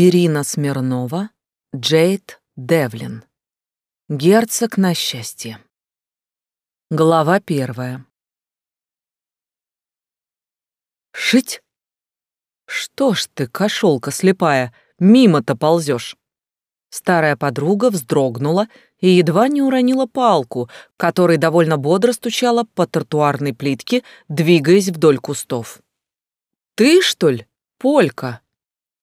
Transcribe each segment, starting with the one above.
Ирина Смирнова, Джейд Девлин. Герцог на счастье. Глава первая. Шить? Что ж ты, кошелка слепая, мимо-то ползешь? Старая подруга вздрогнула и едва не уронила палку, которой довольно бодро стучала по тротуарной плитке, двигаясь вдоль кустов. «Ты, что ли, Полька?»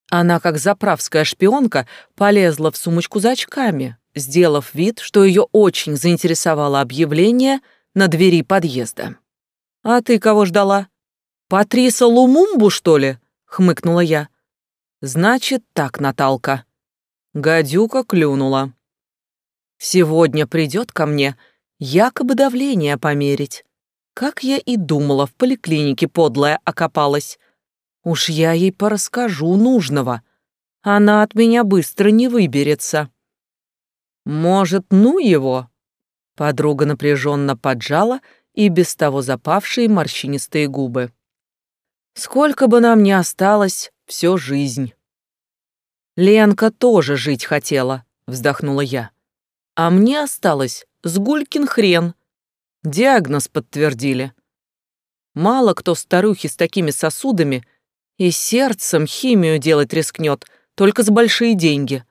Она, как заправская шпионка, полезла в сумочку за очками, сделав вид, что ее очень заинтересовало объявление на двери подъезда. «А ты кого ждала? Патриса Лумумбу, что ли?» — хмыкнула я. «Значит так, Наталка». Гадюка клюнула. «Сегодня придет ко мне якобы давление померить. Как я и думала, в поликлинике подлая окопалась. Уж я ей порасскажу нужного. Она от меня быстро не выберется. Может, ну его? Подруга напряженно поджала и без того запавшие морщинистые губы. Сколько бы нам ни осталось, все жизнь. Ленка тоже жить хотела, вздохнула я. А мне осталось сгулькин хрен. Диагноз подтвердили. Мало кто старухи с такими сосудами и сердцем химию делать рискнет, только за большие деньги.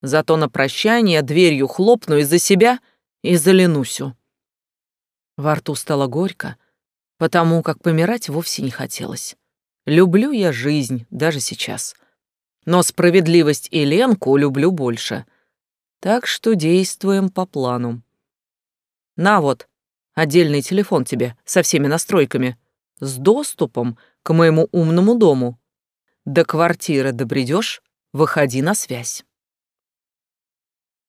Зато на прощание дверью хлопну из-за себя и за Ленусю. Во рту стало горько, потому как помирать вовсе не хотелось. Люблю я жизнь даже сейчас. Но справедливость и Ленку люблю больше. Так что действуем по плану. На вот, отдельный телефон тебе со всеми настройками, с доступом к моему умному дому. До квартиры добредешь, выходи на связь.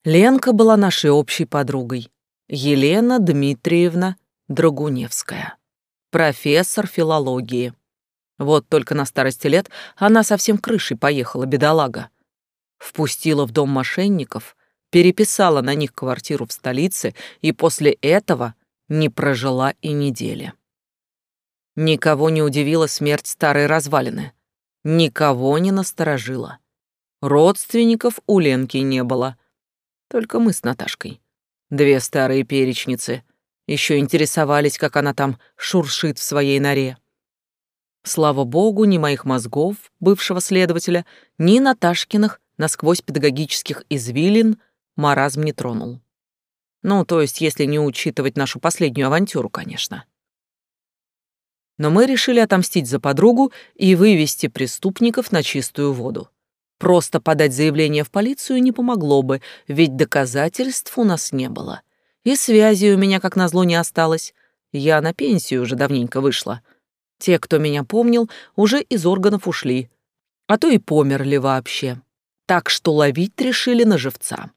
Ленка была нашей общей подругой. Елена Дмитриевна Драгуневская, профессор филологии. Вот только на старости лет она совсем крышей поехала, бедолага. Впустила в дом мошенников, переписала на них квартиру в столице и после этого не прожила и недели. Никого не удивила смерть старой развалины. Никого не насторожила. Родственников у Ленки не было. Только мы с Наташкой. Две старые перечницы. Еще интересовались, как она там шуршит в своей норе. Слава богу, ни моих мозгов, бывшего следователя, ни Наташкиных насквозь педагогических извилин маразм не тронул. Ну, то есть, если не учитывать нашу последнюю авантюру, конечно но мы решили отомстить за подругу и вывести преступников на чистую воду. Просто подать заявление в полицию не помогло бы, ведь доказательств у нас не было. И связи у меня, как назло, не осталось. Я на пенсию уже давненько вышла. Те, кто меня помнил, уже из органов ушли, а то и померли вообще. Так что ловить решили на живца.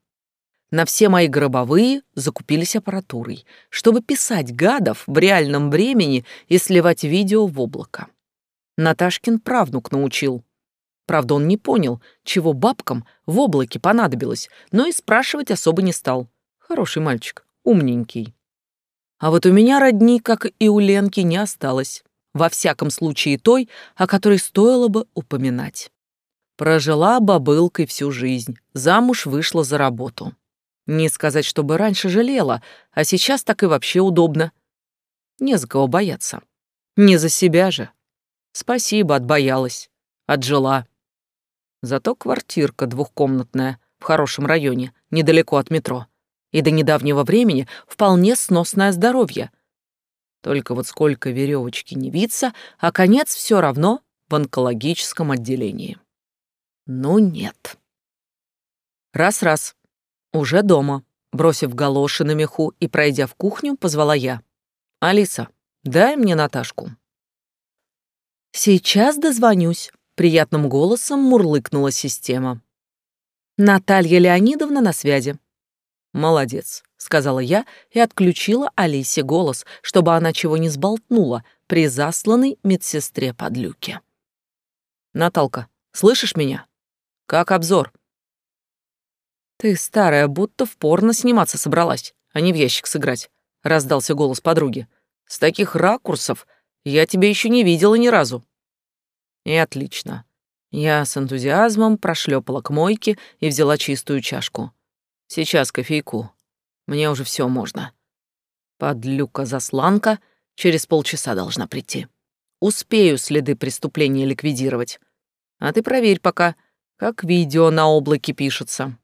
На все мои гробовые закупились аппаратурой, чтобы писать гадов в реальном времени и сливать видео в облако. Наташкин правнук научил. Правда, он не понял, чего бабкам в облаке понадобилось, но и спрашивать особо не стал. Хороший мальчик, умненький. А вот у меня родни, как и у Ленки, не осталось. Во всяком случае той, о которой стоило бы упоминать. Прожила бабылкой всю жизнь, замуж вышла за работу. Не сказать, чтобы раньше жалела, а сейчас так и вообще удобно. Не за кого бояться. Не за себя же. Спасибо, отбоялась. Отжила. Зато квартирка двухкомнатная, в хорошем районе, недалеко от метро. И до недавнего времени вполне сносное здоровье. Только вот сколько веревочки не виться, а конец все равно в онкологическом отделении. Ну нет. Раз-раз. «Уже дома», — бросив галоши на меху и пройдя в кухню, позвала я. «Алиса, дай мне Наташку». «Сейчас дозвонюсь», — приятным голосом мурлыкнула система. «Наталья Леонидовна на связи». «Молодец», — сказала я и отключила Алисе голос, чтобы она чего не сболтнула при засланной медсестре под люке. «Наталка, слышишь меня? Как обзор?» «Ты, старая, будто в порно сниматься собралась, а не в ящик сыграть», — раздался голос подруги. «С таких ракурсов я тебя еще не видела ни разу». И отлично. Я с энтузиазмом прошлепала к мойке и взяла чистую чашку. Сейчас кофейку. Мне уже все можно. Подлюка-засланка через полчаса должна прийти. Успею следы преступления ликвидировать. А ты проверь пока, как видео на облаке пишется.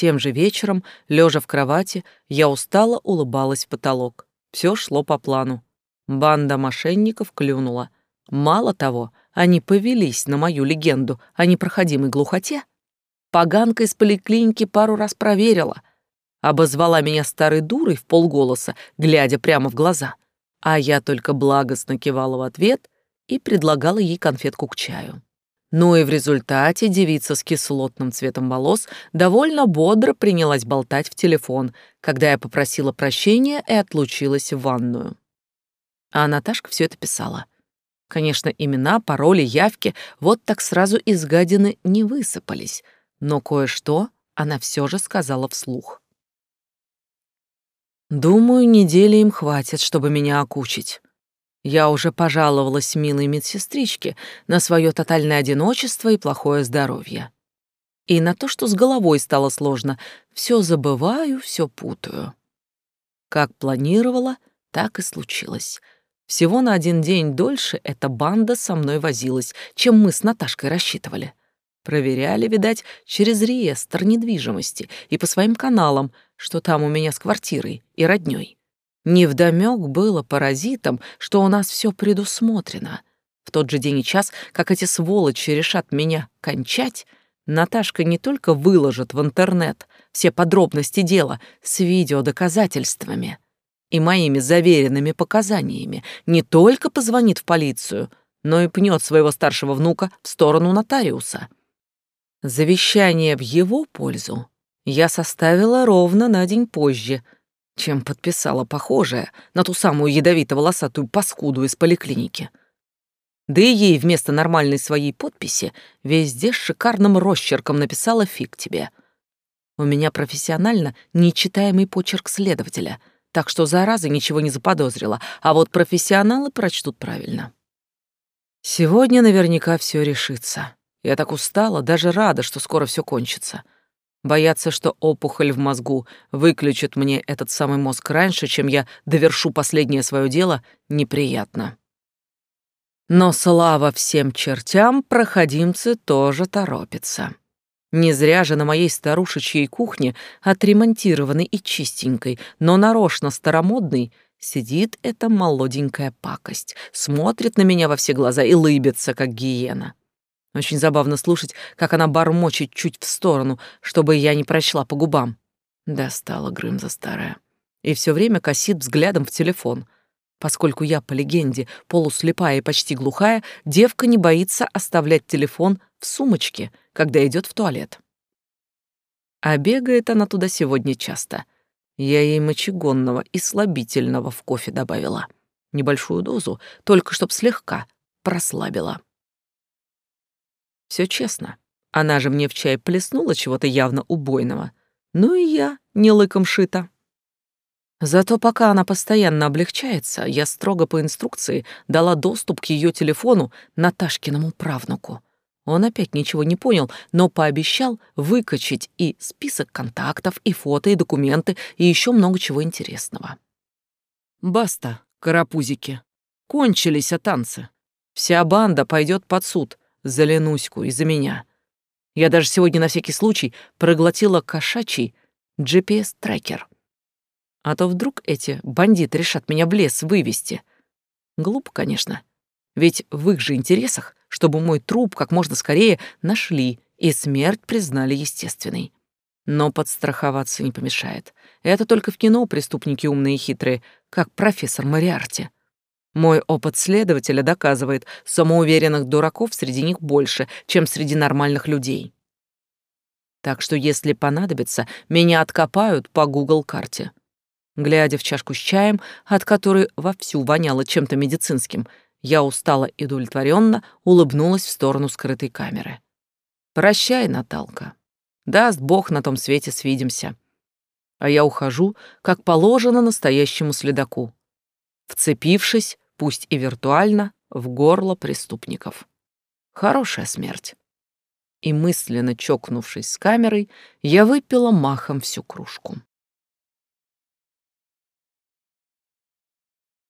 Тем же вечером, лежа в кровати, я устало улыбалась в потолок. Все шло по плану. Банда мошенников клюнула. Мало того, они повелись на мою легенду о непроходимой глухоте. Поганка из поликлиники пару раз проверила. Обозвала меня старой дурой в полголоса, глядя прямо в глаза. А я только благостно кивала в ответ и предлагала ей конфетку к чаю. Ну и в результате девица с кислотным цветом волос довольно бодро принялась болтать в телефон, когда я попросила прощения и отлучилась в ванную. А Наташка все это писала. Конечно, имена, пароли, явки вот так сразу из гадины не высыпались, но кое-что она все же сказала вслух. «Думаю, недели им хватит, чтобы меня окучить. Я уже пожаловалась милой медсестричке на свое тотальное одиночество и плохое здоровье. И на то, что с головой стало сложно. Все забываю, все путаю. Как планировала, так и случилось. Всего на один день дольше эта банда со мной возилась, чем мы с Наташкой рассчитывали. Проверяли, видать, через реестр недвижимости и по своим каналам, что там у меня с квартирой и роднёй. Невдомёк было паразитам, что у нас все предусмотрено. В тот же день и час, как эти сволочи решат меня кончать, Наташка не только выложит в интернет все подробности дела с видеодоказательствами и моими заверенными показаниями, не только позвонит в полицию, но и пнет своего старшего внука в сторону нотариуса. Завещание в его пользу я составила ровно на день позже — чем подписала похожее на ту самую ядовито-волосатую паскуду из поликлиники. Да и ей вместо нормальной своей подписи везде с шикарным росчерком написала «фиг тебе». У меня профессионально нечитаемый почерк следователя, так что зараза ничего не заподозрила, а вот профессионалы прочтут правильно. Сегодня наверняка все решится. Я так устала, даже рада, что скоро все кончится. Бояться, что опухоль в мозгу выключит мне этот самый мозг раньше, чем я довершу последнее свое дело, неприятно. Но слава всем чертям, проходимцы тоже торопятся. Не зря же на моей старушечьей кухне, отремонтированной и чистенькой, но нарочно старомодной, сидит эта молоденькая пакость, смотрит на меня во все глаза и лыбится, как гиена. Очень забавно слушать, как она бормочет чуть в сторону, чтобы я не прочла по губам. Достала Грымза старая. И все время косит взглядом в телефон. Поскольку я, по легенде, полуслепая и почти глухая, девка не боится оставлять телефон в сумочке, когда идет в туалет. А бегает она туда сегодня часто. Я ей мочегонного и слабительного в кофе добавила. Небольшую дозу, только чтоб слегка прослабила. Все честно. Она же мне в чай плеснула чего-то явно убойного. Ну и я не лыком шита. Зато пока она постоянно облегчается, я строго по инструкции дала доступ к ее телефону Наташкиному правнуку. Он опять ничего не понял, но пообещал выкачать и список контактов, и фото, и документы, и еще много чего интересного. Баста, карапузики. Кончились танцы. Вся банда пойдет под суд, за Ленуську и за меня. Я даже сегодня на всякий случай проглотила кошачий GPS-трекер. А то вдруг эти бандиты решат меня в лес вывести. Глупо, конечно. Ведь в их же интересах, чтобы мой труп как можно скорее нашли и смерть признали естественной. Но подстраховаться не помешает. Это только в кино преступники умные и хитрые, как профессор Мариарти. Мой опыт следователя доказывает, самоуверенных дураков среди них больше, чем среди нормальных людей. Так что, если понадобится, меня откопают по Google-карте. Глядя в чашку с чаем, от которой вовсю воняло чем-то медицинским, я устала и удовлетворенно улыбнулась в сторону скрытой камеры. «Прощай, Наталка. Даст Бог, на том свете свидимся». А я ухожу, как положено настоящему следаку, вцепившись пусть и виртуально, в горло преступников. Хорошая смерть. И мысленно чокнувшись с камерой, я выпила махом всю кружку.